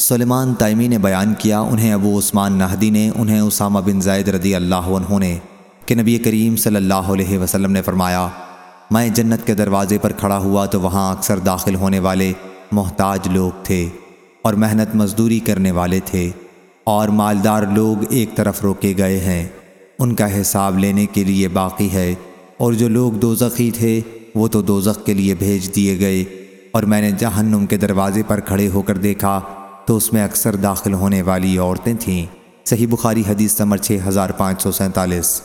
سلیمان تائمی نے بیان کیا، انہیں ابو عثمان نہدی نے، انہیں اسامہ بن زید رضی اللہ عنہ نے کہ نبی کریم صلی اللہ علیہ وسلم نے فرمایا، میں جنت کے دروازے پر کھڑا ہوا تو وہاں اکثر داخل ہونے والے محتاج لوگ تھے اور محنت مزدوری کرنے والے تھے اور مالدار لوگ ایک طرف روکے گئے ہیں۔ ان کا حساب لینے کے لیے باقی ہے اور جو لوگ دوزخی تھے، وہ تو دوزخ کے لیے بھیج دیے گئے اور میں نے جہنم کے دروازے پر کھڑے ہو کر دیکھا تو اس میں اکثر داخل ہونے والی عورتیں تھیں۔ صحیح بخاری حدیث نمبر 6547